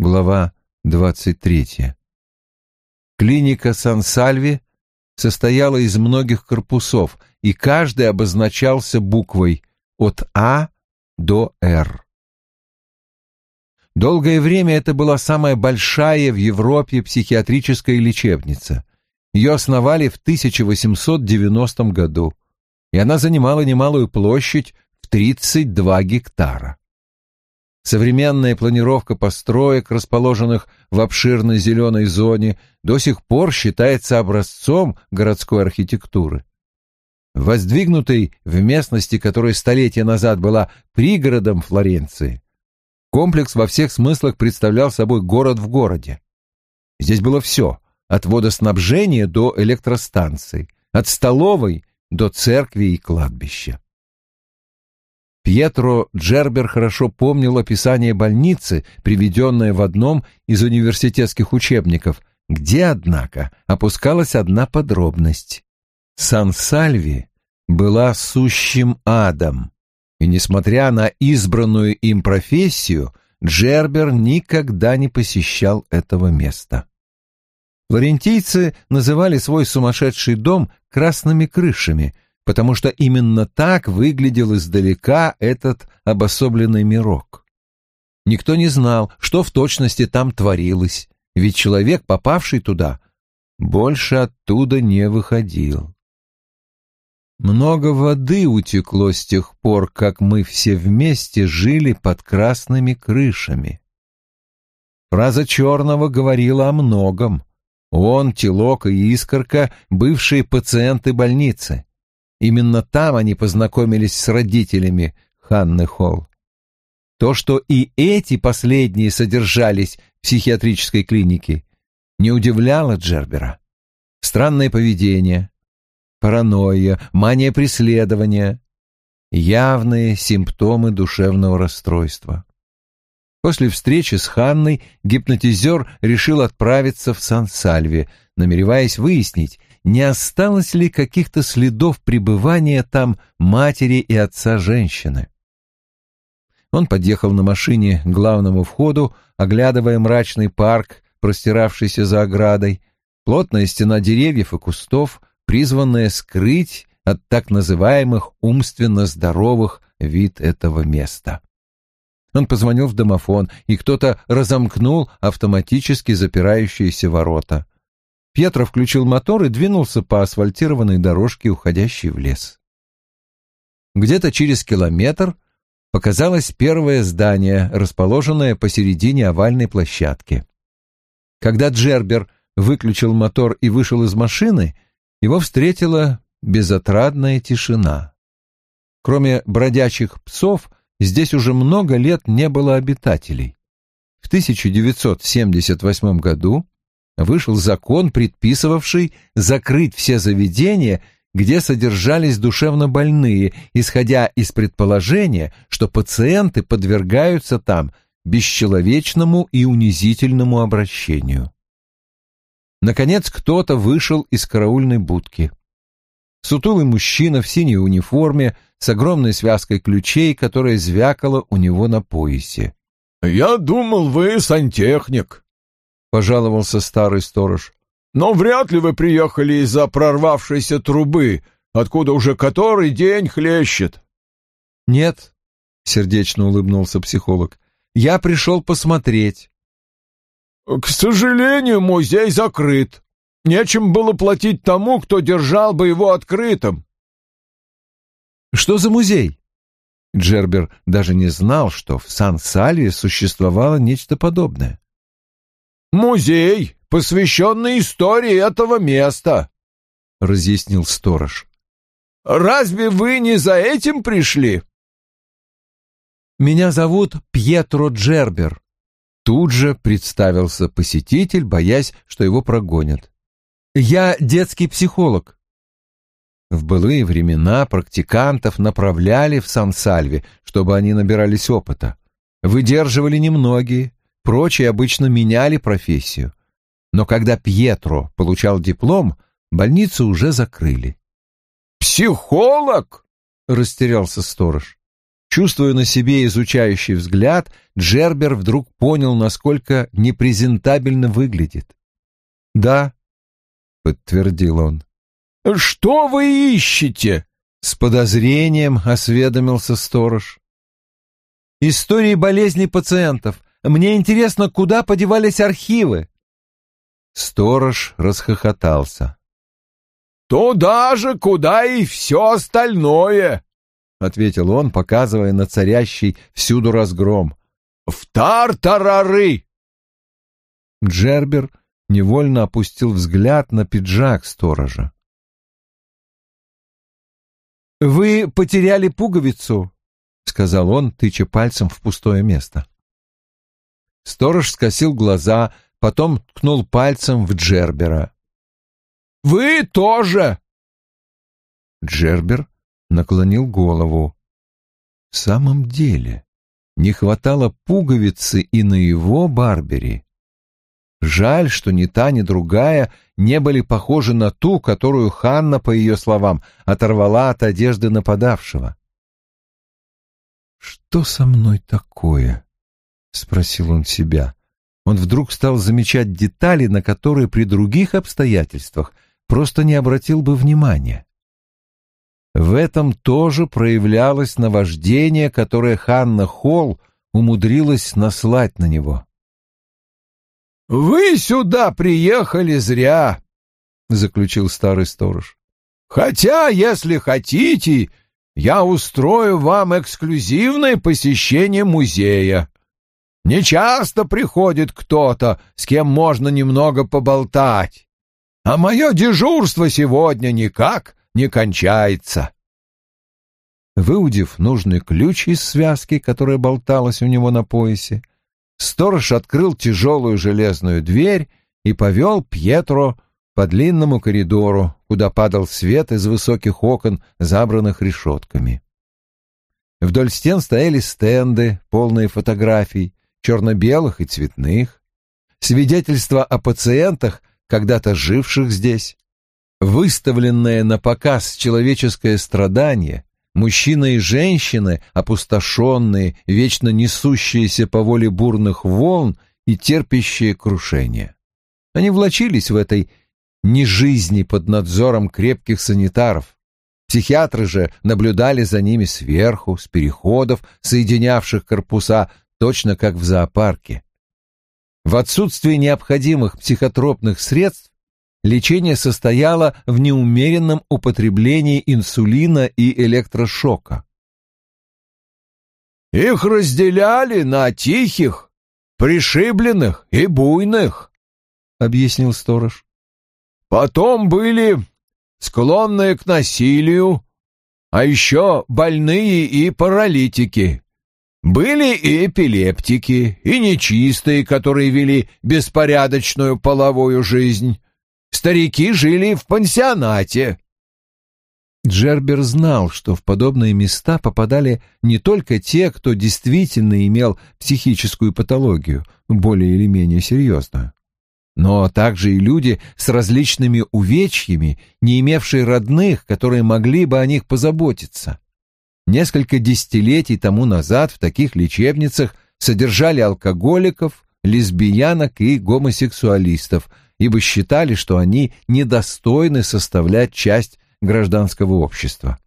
глава 23. Клиника Сан-Сальви состояла из многих корпусов, и каждый обозначался буквой от А до Р. Долгое время это была самая большая в Европе психиатрическая лечебница. Ее основали в 1890 году, и она занимала немалую площадь в 32 гектара. Современная планировка построек, расположенных в обширной зеленой зоне, до сих пор считается образцом городской архитектуры. Воздвигнутый в местности, которая столетия назад была пригородом Флоренции, комплекс во всех смыслах представлял собой город в городе. Здесь было все, от водоснабжения до электростанций, от столовой до церкви и кладбища. Пьетро Джербер хорошо помнил описание больницы, приведенное в одном из университетских учебников, где, однако, опускалась одна подробность. Сан-Сальви была сущим адом, и, несмотря на избранную им профессию, Джербер никогда не посещал этого места. Флорентийцы называли свой сумасшедший дом «красными крышами», потому что именно так выглядел издалека этот обособленный мирок. Никто не знал, что в точности там творилось, ведь человек, попавший туда, больше оттуда не выходил. Много воды утекло с тех пор, как мы все вместе жили под красными крышами. Фраза Черного говорила о многом. Он, Телок и Искорка — бывшие пациенты больницы. Именно там они познакомились с родителями Ханны Холл. То, что и эти последние содержались в психиатрической клинике, не удивляло Джербера. Странное поведение, паранойя, мания преследования — явные симптомы душевного расстройства. После встречи с Ханной гипнотизер решил отправиться в Сан-Сальве, намереваясь выяснить, не осталось ли каких-то следов пребывания там матери и отца женщины. Он подъехал на машине к главному входу, оглядывая мрачный парк, простиравшийся за оградой, плотная стена деревьев и кустов, призванная скрыть от так называемых умственно здоровых вид этого места. Он позвонил в домофон, и кто-то разомкнул автоматически запирающиеся ворота. Пьетро включил мотор и двинулся по асфальтированной дорожке, уходящей в лес. Где-то через километр показалось первое здание, расположенное посередине овальной площадки. Когда Джербер выключил мотор и вышел из машины, его встретила безотрадная тишина. Кроме бродячих псов, здесь уже много лет не было обитателей. В 1978 году вышел закон, предписывавший закрыть все заведения, где содержались душевнобольные, исходя из предположения, что пациенты подвергаются там бесчеловечному и унизительному обращению. Наконец кто-то вышел из караульной будки. Сутулый мужчина в синей униформе с огромной связкой ключей, которая звякала у него на поясе. «Я думал, вы сантехник», — пожаловался старый сторож. «Но вряд ли вы приехали из-за прорвавшейся трубы, откуда уже который день хлещет». «Нет», — сердечно улыбнулся психолог, — «я пришел посмотреть». «К сожалению, музей закрыт. Нечем было платить тому, кто держал бы его открытым». «Что за музей?» Джербер даже не знал, что в Сан-Салье существовало нечто подобное. «Музей, посвященный истории этого места», — разъяснил сторож. «Разве вы не за этим пришли?» «Меня зовут Пьетро Джербер», — тут же представился посетитель, боясь, что его прогонят. «Я детский психолог». В былые времена практикантов направляли в Сан-Сальве, чтобы они набирались опыта. Выдерживали немногие, Прочие обычно меняли профессию. Но когда Пьетро получал диплом, больницу уже закрыли. «Психолог?» — растерялся сторож. Чувствуя на себе изучающий взгляд, Джербер вдруг понял, насколько непрезентабельно выглядит. «Да», — подтвердил он. «Что вы ищете?» — с подозрением осведомился сторож. «Истории болезней пациентов. Мне интересно, куда подевались архивы?» Сторож расхохотался. «Туда же, куда и все остальное!» — ответил он, показывая на царящий всюду разгром. «В тартарары!» Джербер невольно опустил взгляд на пиджак сторожа. «Вы потеряли пуговицу», — сказал он, тыча пальцем в пустое место. Сторож скосил глаза, потом ткнул пальцем в Джербера. «Вы тоже!» Джербер наклонил голову. В самом деле, не хватало пуговицы и на его Барбери. Жаль, что ни та, ни другая не были похожи на ту, которую Ханна, по ее словам, оторвала от одежды нападавшего. «Что со мной такое?» — спросил он себя. Он вдруг стал замечать детали, на которые при других обстоятельствах просто не обратил бы внимания. В этом тоже проявлялось наваждение, которое Ханна Холл умудрилась наслать на него. «Вы сюда приехали зря», — заключил старый сторож. «Хотя, если хотите, я устрою вам эксклюзивное посещение музея. Нечасто приходит кто-то, с кем можно немного поболтать, а мое дежурство сегодня никак не кончается. Выудив нужный ключ из связки, которая болталась у него на поясе, сторож открыл тяжелую железную дверь и повел Пьетро по длинному коридору, куда падал свет из высоких окон, забранных решетками. Вдоль стен стояли стенды, полные фотографий, черно-белых и цветных, свидетельства о пациентах, когда-то живших здесь, выставленное на показ человеческое страдание, мужчины и женщины, опустошенные, вечно несущиеся по воле бурных волн и терпящие крушение. Они влачились в этой нежизни под надзором крепких санитаров. Психиатры же наблюдали за ними сверху, с переходов, соединявших корпуса, точно как в зоопарке. В отсутствие необходимых психотропных средств лечение состояло в неумеренном употреблении инсулина и электрошока. «Их разделяли на тихих, пришибленных и буйных», — объяснил сторож. «Потом были склонные к насилию, а еще больные и паралитики. Были и эпилептики, и нечистые, которые вели беспорядочную половую жизнь. Старики жили в пансионате. Джербер знал, что в подобные места попадали не только те, кто действительно имел психическую патологию, более или менее серьезную, но также и люди с различными увечьями, не имевшие родных, которые могли бы о них позаботиться. Несколько десятилетий тому назад в таких лечебницах содержали алкоголиков, лесбиянок и гомосексуалистов, ибо считали, что они недостойны составлять часть гражданского общества.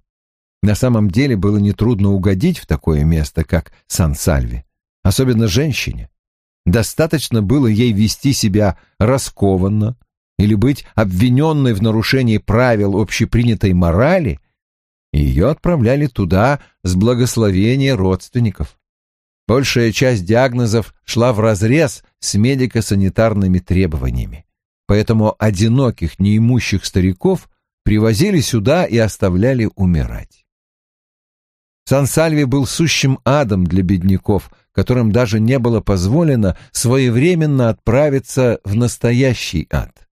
На самом деле было нетрудно угодить в такое место, как Сан-Сальви, особенно женщине. Достаточно было ей вести себя раскованно или быть обвиненной в нарушении правил общепринятой морали, ее отправляли туда с благословения родственников. Большая часть диагнозов шла вразрез с медико-санитарными требованиями. Поэтому одиноких, неимущих стариков привозили сюда и оставляли умирать. Сан-Сальви был сущим адом для бедняков, которым даже не было позволено своевременно отправиться в настоящий ад.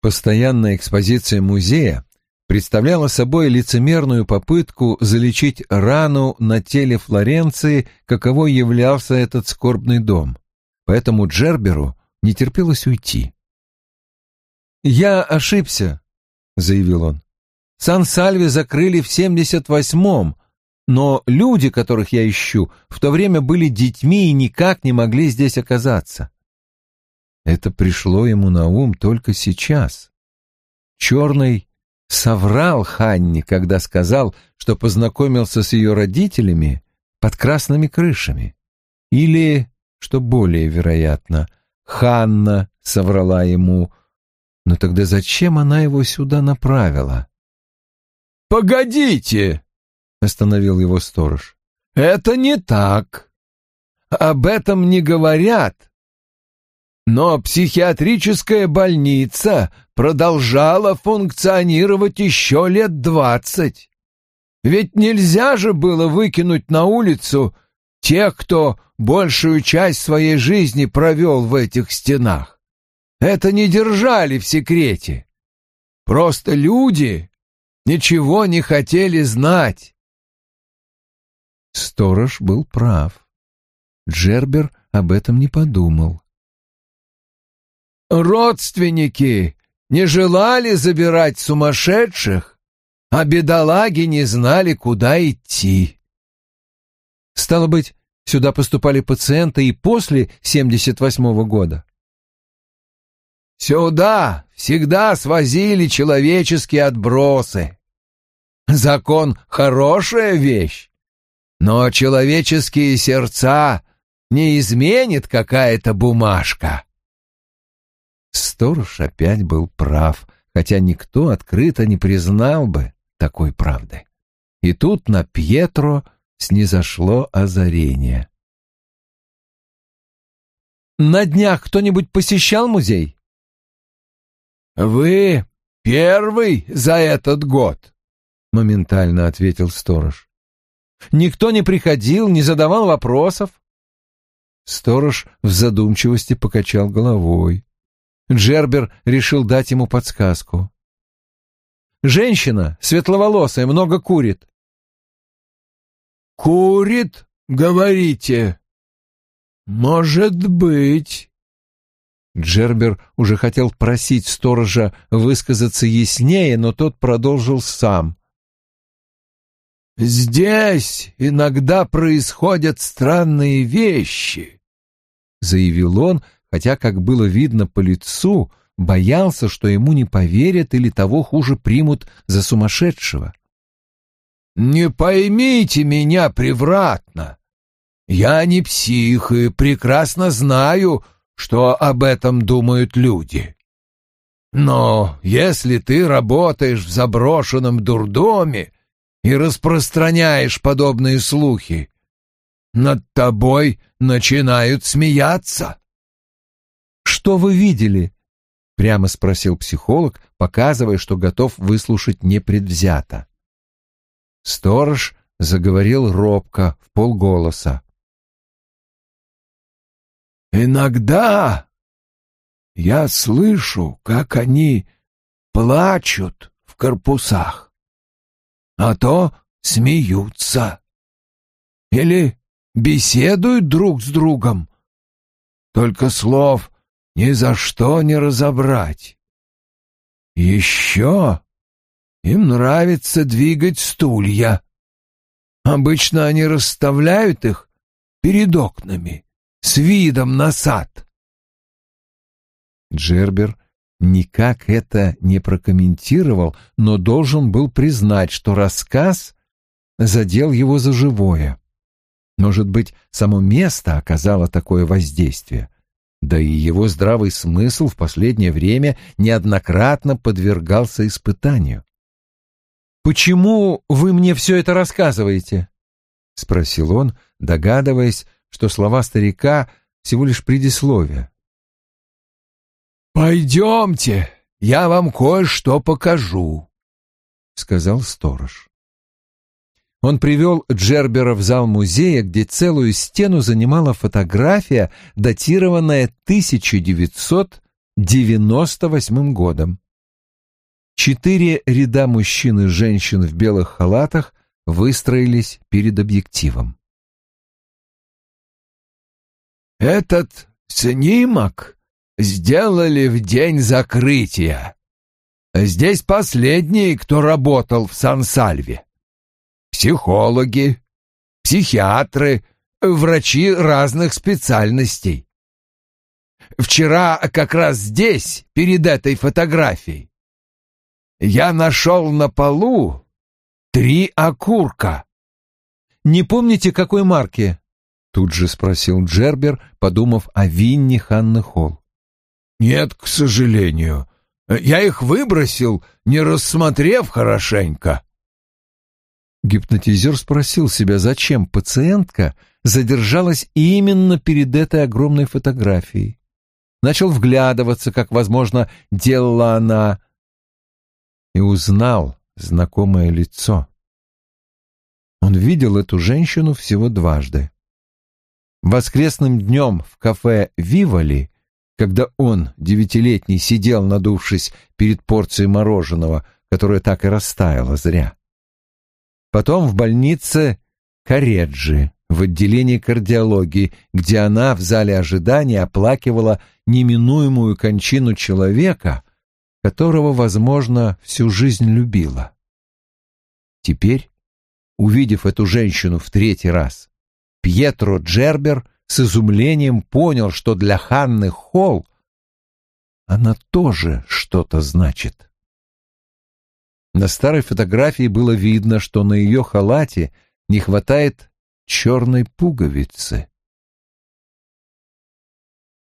Постоянная экспозиция музея представляла собой лицемерную попытку залечить рану на теле Флоренции, каковой являлся этот скорбный дом. Поэтому Джерберу не терпелось уйти. «Я ошибся», — заявил он. «Сан-Сальви закрыли в 78-м, Но люди, которых я ищу, в то время были детьми и никак не могли здесь оказаться. Это пришло ему на ум только сейчас. Черный соврал Ханне, когда сказал, что познакомился с ее родителями под красными крышами. Или, что более вероятно, Ханна соврала ему. Но тогда зачем она его сюда направила? «Погодите!» — остановил его сторож. «Это не так. Об этом не говорят. Но психиатрическая больница продолжала функционировать еще лет двадцать. Ведь нельзя же было выкинуть на улицу тех, кто большую часть своей жизни провел в этих стенах. Это не держали в секрете. Просто люди ничего не хотели знать. Сторож был прав. Джербер об этом не подумал. Родственники не желали забирать сумасшедших, а бедолаги не знали, куда идти. Стало быть, сюда поступали пациенты и после 78-го года? Сюда всегда свозили человеческие отбросы. Закон — хорошая вещь, но человеческие сердца не изменит какая-то бумажка. Сторож опять был прав, хотя никто открыто не признал бы такой правды. И тут на Пьетро снизошло озарение. «На днях кто-нибудь посещал музей?» «Вы первый за этот год», — моментально ответил сторож. «Никто не приходил, не задавал вопросов?» Сторож в задумчивости покачал головой. Джербер решил дать ему подсказку. «Женщина, светловолосая, много курит». «Курит, говорите?» «Может быть». Джербер уже хотел просить сторожа высказаться яснее, но тот продолжил сам. «Здесь иногда происходят странные вещи», — заявил он, хотя, как было видно по лицу, боялся, что ему не поверят или того хуже примут за сумасшедшего. «Не поймите меня превратно. Я не псих и прекрасно знаю, что об этом думают люди. Но если ты работаешь в заброшенном дурдоме и распространяешь подобные слухи, над тобой начинают смеяться. «Что вы видели?» — прямо спросил психолог, показывая, что готов выслушать непредвзято. Сторож заговорил робко, в полголоса. «Иногда я слышу, как они плачут в корпусах, а то смеются или беседуют друг с другом. Только слов ни за что не разобрать. Еще им нравится двигать стулья. Обычно они расставляют их перед окнами, с видом на сад. Джербер никак это не прокомментировал, но должен был признать, что рассказ задел его за живое. Может быть, само место оказало такое воздействие. Да и его здравый смысл в последнее время неоднократно подвергался испытанию. «Почему вы мне все это рассказываете?» — спросил он, догадываясь, что слова старика всего лишь предисловие. «Пойдемте, я вам кое-что покажу», — сказал сторож. Он привел Джербера в зал музея, где целую стену занимала фотография, датированная 1998 годом. Четыре ряда мужчин и женщин в белых халатах выстроились перед объективом. «Этот снимок сделали в день закрытия. Здесь последний, кто работал в Сан-Сальве. Психологи, психиатры, врачи разных специальностей. Вчера как раз здесь, перед этой фотографией, я нашел на полу три окурка. «Не помните, какой марки?» — тут же спросил Джербер, подумав о Винни Ханны Холл. «Нет, к сожалению. Я их выбросил, не рассмотрев хорошенько». Гипнотизер спросил себя, зачем пациентка задержалась именно перед этой огромной фотографией. Начал вглядываться, как, возможно, делала она, и узнал знакомое лицо. Он видел эту женщину всего дважды. Воскресным днем в кафе «Вивали», когда он, девятилетний, сидел, надувшись перед порцией мороженого, которое так и растаяло зря. Потом в больнице Кареджи, в отделении кардиологии, где она в зале ожидания оплакивала неминуемую кончину человека, которого, возможно, всю жизнь любила. Теперь, увидев эту женщину в третий раз, Пьетро Джербер с изумлением понял, что для Ханны Холл она тоже что-то значит. На старой фотографии было видно, что на ее халате не хватает черной пуговицы.